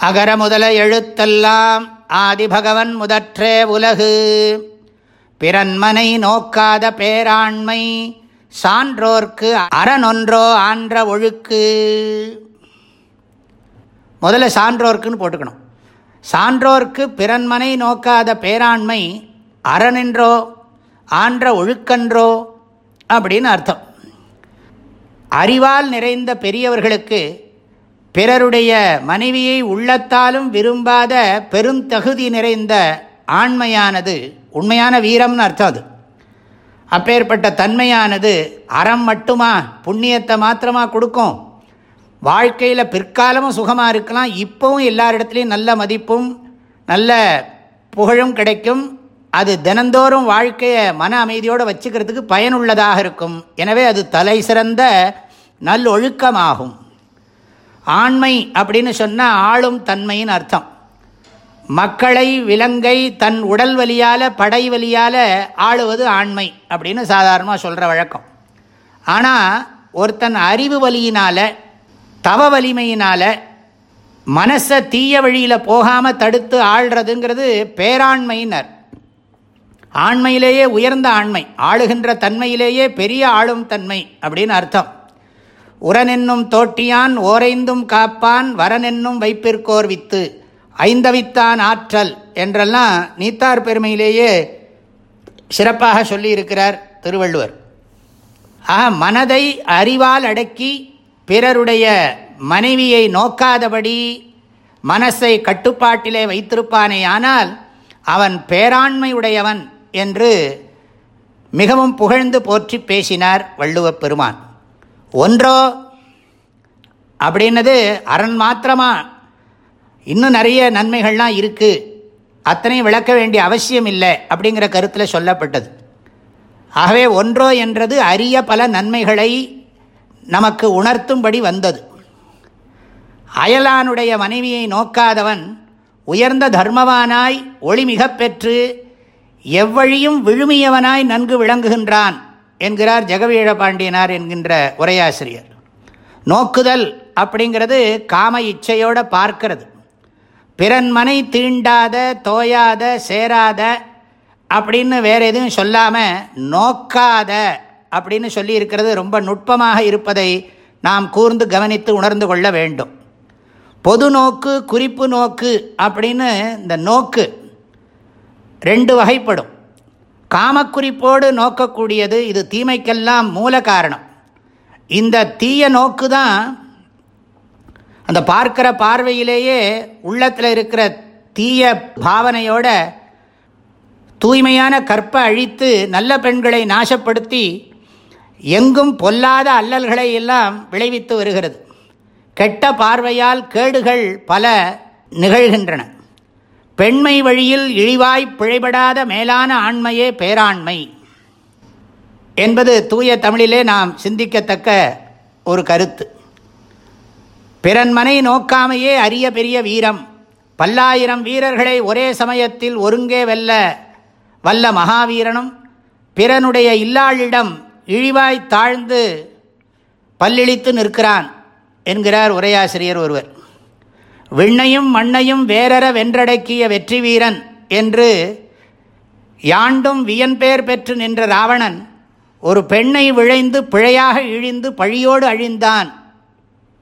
அகர முதல எழுத்தெல்லாம் ஆதிபகவன் முதற்றே உலகு. பிறன்மனை நோக்காத பேராண்மை சான்றோர்க்கு அறனொன்றோ ஆன்ற ஒழுக்கு. முதல்ல சான்றோர்க்குன்னு போட்டுக்கணும். சான்றோர்க்கு பிறன்மனை நோக்காத பேராண்மை அறனென்றோ ஆன்ற ஒழுக்கன்றோ அப்படின்னு அர்த்தம். அறிவால் நிறைந்த பெரியவர்களுக்கு பிறருடைய மனைவியை உள்ளத்தாலும் விரும்பாத பெருந்தகுதி நிறைந்த ஆண்மையானது உண்மையான வீரம்னு அர்த்தம் அது. அப்பேற்பட்ட தன்மையானது அறம் மட்டுமா புண்ணியத்தை மாத்திரமா கொடுக்கும். வாழ்க்கையில் பிற்காலமும் சுகமாக இருக்கலாம். இப்போவும் எல்லாரிடத்துலையும் நல்ல மதிப்பும் நல்ல புகழும் கிடைக்கும். அது தினந்தோறும் வாழ்க்கையை மன அமைதியோடு வச்சுக்கிறதுக்கு பயனுள்ளதாக இருக்கும். எனவே அது தலை சிறந்த நல்லொழுக்கமாகும். ஆண்மை அப்படின்னு சொன்னால் ஆளும் தன்மையின் அர்த்தம். மக்களை விலங்கை தன் உடல் வலியால் படை வலியால் ஆளுவது ஆண்மை அப்படின்னு சாதாரணமாக சொல்கிற வழக்கம். ஆனால் ஒருத்தன் அறிவு வலியினால் தவ வலிமையினால் மனசை தீய வழியில் போகாமல் தடுத்து ஆள்றதுங்கிறது பேராண்மையினர். ஆண்மையிலேயே உயர்ந்த ஆண்மை ஆளுகின்ற தன்மையிலேயே பெரிய ஆளும் தன்மை அப்படின்னு அர்த்தம். உரனென்னும் தோட்டியான் ஓரைந்தும் காப்பான் வரனென்னும் வைப்பிற்கோர் வித்து. ஐந்தவித்தான் ஆற்றல் என்றெல்லாம் நீத்தார் பெருமையிலேயே சிறப்பாக சொல்லியிருக்கிறார் திருவள்ளுவர். ஆக மனதை அறிவால் அடக்கி பிறருடைய மனைவியை நோக்காதபடி மனசை கட்டுப்பாட்டிலே வைத்திருப்பானேயானால் அவன் பேராண்மையுடையவன் என்று மிகவும் புகழ்ந்து போற்றி பேசினார் வள்ளுவப் பெருமான். ஒன்றோ? அப்படின்னது அரண் மாத்திரமா? இன்னும் நிறைய நன்மைகள்லாம் இருக்குது அத்தனையும் விளக்க வேண்டிய அவசியம் இல்லை அப்படிங்கிற கருத்தில் சொல்லப்பட்டது. ஆகவே ஒன்றோ என்றது அரிய பல நன்மைகளை நமக்கு உணர்த்தும்படி வந்தது. அயலானுடைய மனைவியை நோக்காதவன் உயர்ந்த தர்மவானாய் ஒளி மிகப்பெற்று எவ்வழியும் விழுமியவனாய் நன்கு விளங்குகின்றான். என்கிறார் ஜெகவீழ பாண்டியனார் என்கின்ற உரையாசிரியர். நோக்குதல் அப்படிங்கிறது காம இச்சையோடு பார்க்கிறது. பிறன்மனை தீண்டாத தோயாத சேராத அப்படின்னு வேறு எதுவும் சொல்லாமல் நோக்காத அப்படின்னு சொல்லி இருக்கிறது ரொம்ப நுட்பமாக இருப்பதை நாம் கூர்ந்து கவனித்து உணர்ந்து கொள்ள வேண்டும். பொது நோக்கு குறிப்பு நோக்கு அப்படின்னு இந்த நோக்கு ரெண்டு வகைப்படும். காமக்குறிப்போடு நோக்கக்கூடியது இது தீமைக்கெல்லாம் மூல காரணம். இந்த தீய நோக்கு தான் அந்த பார்க்கிற பார்வையிலேயே உள்ளத்தில் இருக்கிற தீய பாவனையோட தூய்மையான கற்பை அழித்து நல்ல பெண்களை நாசப்படுத்தி எங்கும் பொல்லாத அல்லல்களை எல்லாம் விளைவித்து வருகிறது. கெட்ட பார்வையால் கேடுகள் பல நிகழ்கின்றன. பெண்மை வழியில் இழிவாய் பிழைபடாத மேலான ஆண்மையே பேராண்மை என்பது தூய தமிழிலே நாம் சிந்திக்கத்தக்க ஒரு கருத்து. பிறன்மனை நோக்காமையே அரிய பெரிய வீரம். பல்லாயிரம் வீரர்களை ஒரே சமயத்தில் ஒருங்கே வெல்ல வல்ல மகாவீரனும் பிறனுடைய இல்லாளிடம் இழிவாய் தாழ்ந்து பல்லிழித்து நிற்கிறான் என்கிறார் உரையாசிரியர் ஒருவர். விண்ணையும் மண்ணையும் வேறற வென்றடக்கிய வெற்றி வீரன் என்று யாண்டும் வியன்பேர் பெற்று நின்ற ராவணன் ஒரு பெண்ணை விழைந்து பிழையாக இழிந்து பழியோடு அழிந்தான்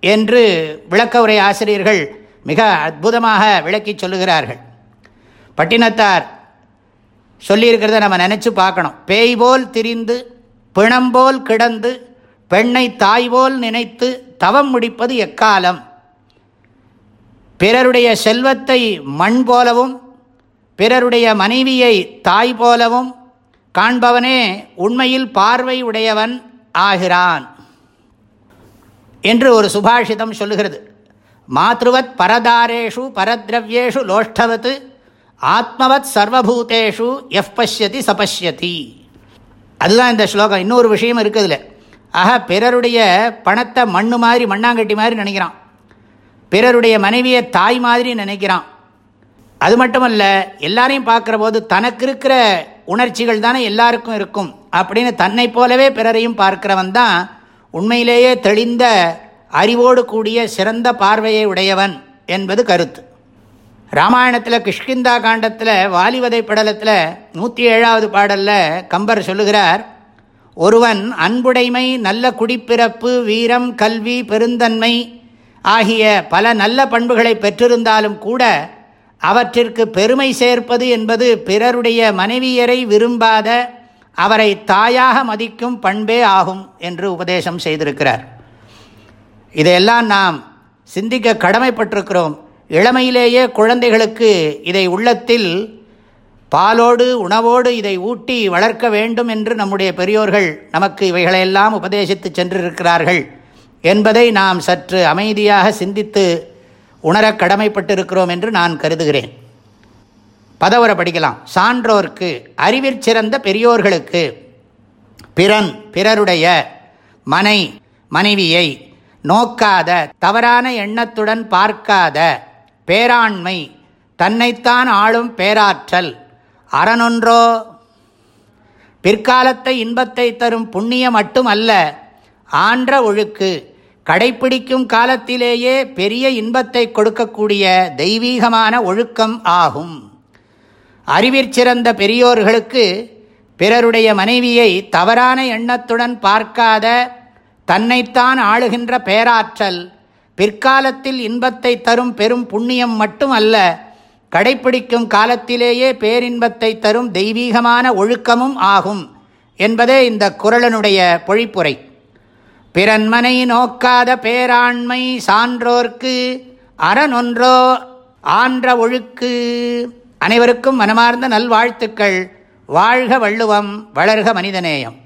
என்று விளக்க உரை ஆசிரியர்கள் மிக அற்புதமாக விளக்கி சொல்லுகிறார்கள். பட்டினத்தார் சொல்லியிருக்கிறத நம்ம நினச்சி பார்க்கணும். பேய் போல் திரிந்து பிணம்போல் கிடந்து பெண்ணை தாய் போல் நினைத்து தவம் முடிப்பது எக்காலம்? பிறருடைய செல்வத்தை மண் போலவும் பிறருடைய மனைவியை தாய் போலவும் காண்பவனே உண்மையில் பார்வை உடையவன் ஆகிறான் என்று ஒரு சுபாஷிதம் சொல்லுகிறது. மாத்ருவத் பரதாரேஷு பரத்ரவ்யேஷு லோஷ்டவத் ஆத்மவத் சர்வபூதேஷு எஃப் பஷ்யதி சபஷ்யதி. அதுதான் இந்த ஸ்லோகம். இன்னொரு விஷயம் இருக்குதுல ஆக பிறருடைய பணத்தை மண்ணு மாதிரி மண்ணாங்கட்டி மாதிரி நினைக்கிறான். பிறருடைய மனைவியை தாய் மாதிரி நினைக்கிறான். அது மட்டுமல்ல எல்லாரையும் பார்க்குற போது தனக்கு இருக்கிற உணர்ச்சிகள் தானே எல்லாருக்கும் இருக்கும். அப்படின்னு தன்னை போலவே பிறரையும் பார்க்கிறவன் தான் உண்மையிலேயே தெளிந்த அறிவோடு கூடிய சிறந்த பார்வையை உடையவன் என்பது கருத்து. ராமாயணத்தில் கிஷ்கிந்தா காண்டத்தில் வாலிவதை படலத்தில் நூற்றி ஏழாவது பாடலில் கம்பர் சொல்லுகிறார் ஒருவன் அன்புடைமை நல்ல குடிப்பிறப்பு வீரம் கல்வி பெருந்தன்மை ஆகிய பல நல்ல பண்புகளை பெற்றிருந்தாலும் கூட அவற்றிற்கு பெருமை சேர்ப்பது என்பது பிறருடைய மனைவியரை விரும்பாத அவரை தாயாக மதிக்கும் பண்பே ஆகும் என்று உபதேசம் செய்திருக்கிறார். இதையெல்லாம் நாம் சிந்திக்க கடமைப்பட்டிருக்கிறோம். இளமையிலேயே குழந்தைகளுக்கு இதை உள்ளத்தில் பாலோடு உணவோடு இதை ஊட்டி வளர்க்க வேண்டும் என்று நம்முடைய பெரியோர்கள் நமக்கு இவைகளையெல்லாம் உபதேசித்து சென்றிருக்கிறார்கள். என்பதை நாம் சற்று அமைதியாக சிந்தித்து உணர கடமைப்பட்டிருக்கிறோம் என்று நான் கருதுகிறேன். பதவரை படிக்கலாம். சான்றோர்க்கு அறிவில் சிறந்த பெரியோர்களுக்கு பிறன் பிறருடைய மனை மனைவியை நோக்காத தவறான எண்ணத்துடன் பார்க்காத பேராண்மை தன்னைத்தான் ஆளும் பேராற்றல் அறனொன்றோ? பிற்காலத்தை இன்பத்தை தரும் புண்ணியம் மட்டுமல்ல ஆன்ற ஒழுக்கு கடைப்பிடிக்கும் காலத்திலேயே பெரிய இன்பத்தை கொடுக்கக்கூடிய தெய்வீகமான ஒழுக்கம் ஆகும். அறிவிற்சிறந்த பெரியோர்களுக்கு பிறருடைய மனைவியை தவறான எண்ணத்துடன் பார்க்காத தன்னைத்தான் ஆளுகின்ற பேராற்றல் பிற்காலத்தில் இன்பத்தை தரும் பெரும் புண்ணியம் மட்டும் அல்ல கடைப்பிடிக்கும் காலத்திலேயே பேரின்பத்தை தரும் தெய்வீகமான ஒழுக்கமும் ஆகும் என்பதே இந்த குரலனுடைய பொழிப்புரை. பிறன்மனை நோக்காத பேராண்மை சான்றோர்க்கு அறனொன்றோ ஆன்ற ஒழுக்கு. அனைவருக்கும் மனமார்ந்த நல்வாழ்த்துக்கள். வாழ்க வள்ளுவம் வளர்க மனிதநேயம்.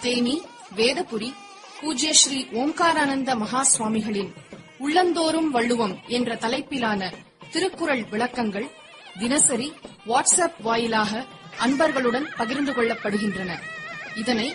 தேனி வேதபுரி பூஜ்ய ஸ்ரீ ஓம்காரானந்த மகா சுவாமிகளின் உள்ளந்தோறும் வள்ளுவம் என்ற தலைப்பிலான திருக்குறள் விளக்கங்கள் தினசரி வாட்ஸ்அப் வாயிலாக அன்பர்களுடன் பகிர்ந்து கொள்ளப்படுகின்றன. இதனை